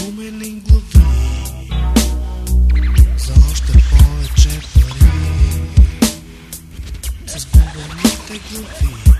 гумени глави за още повече с гумените глави.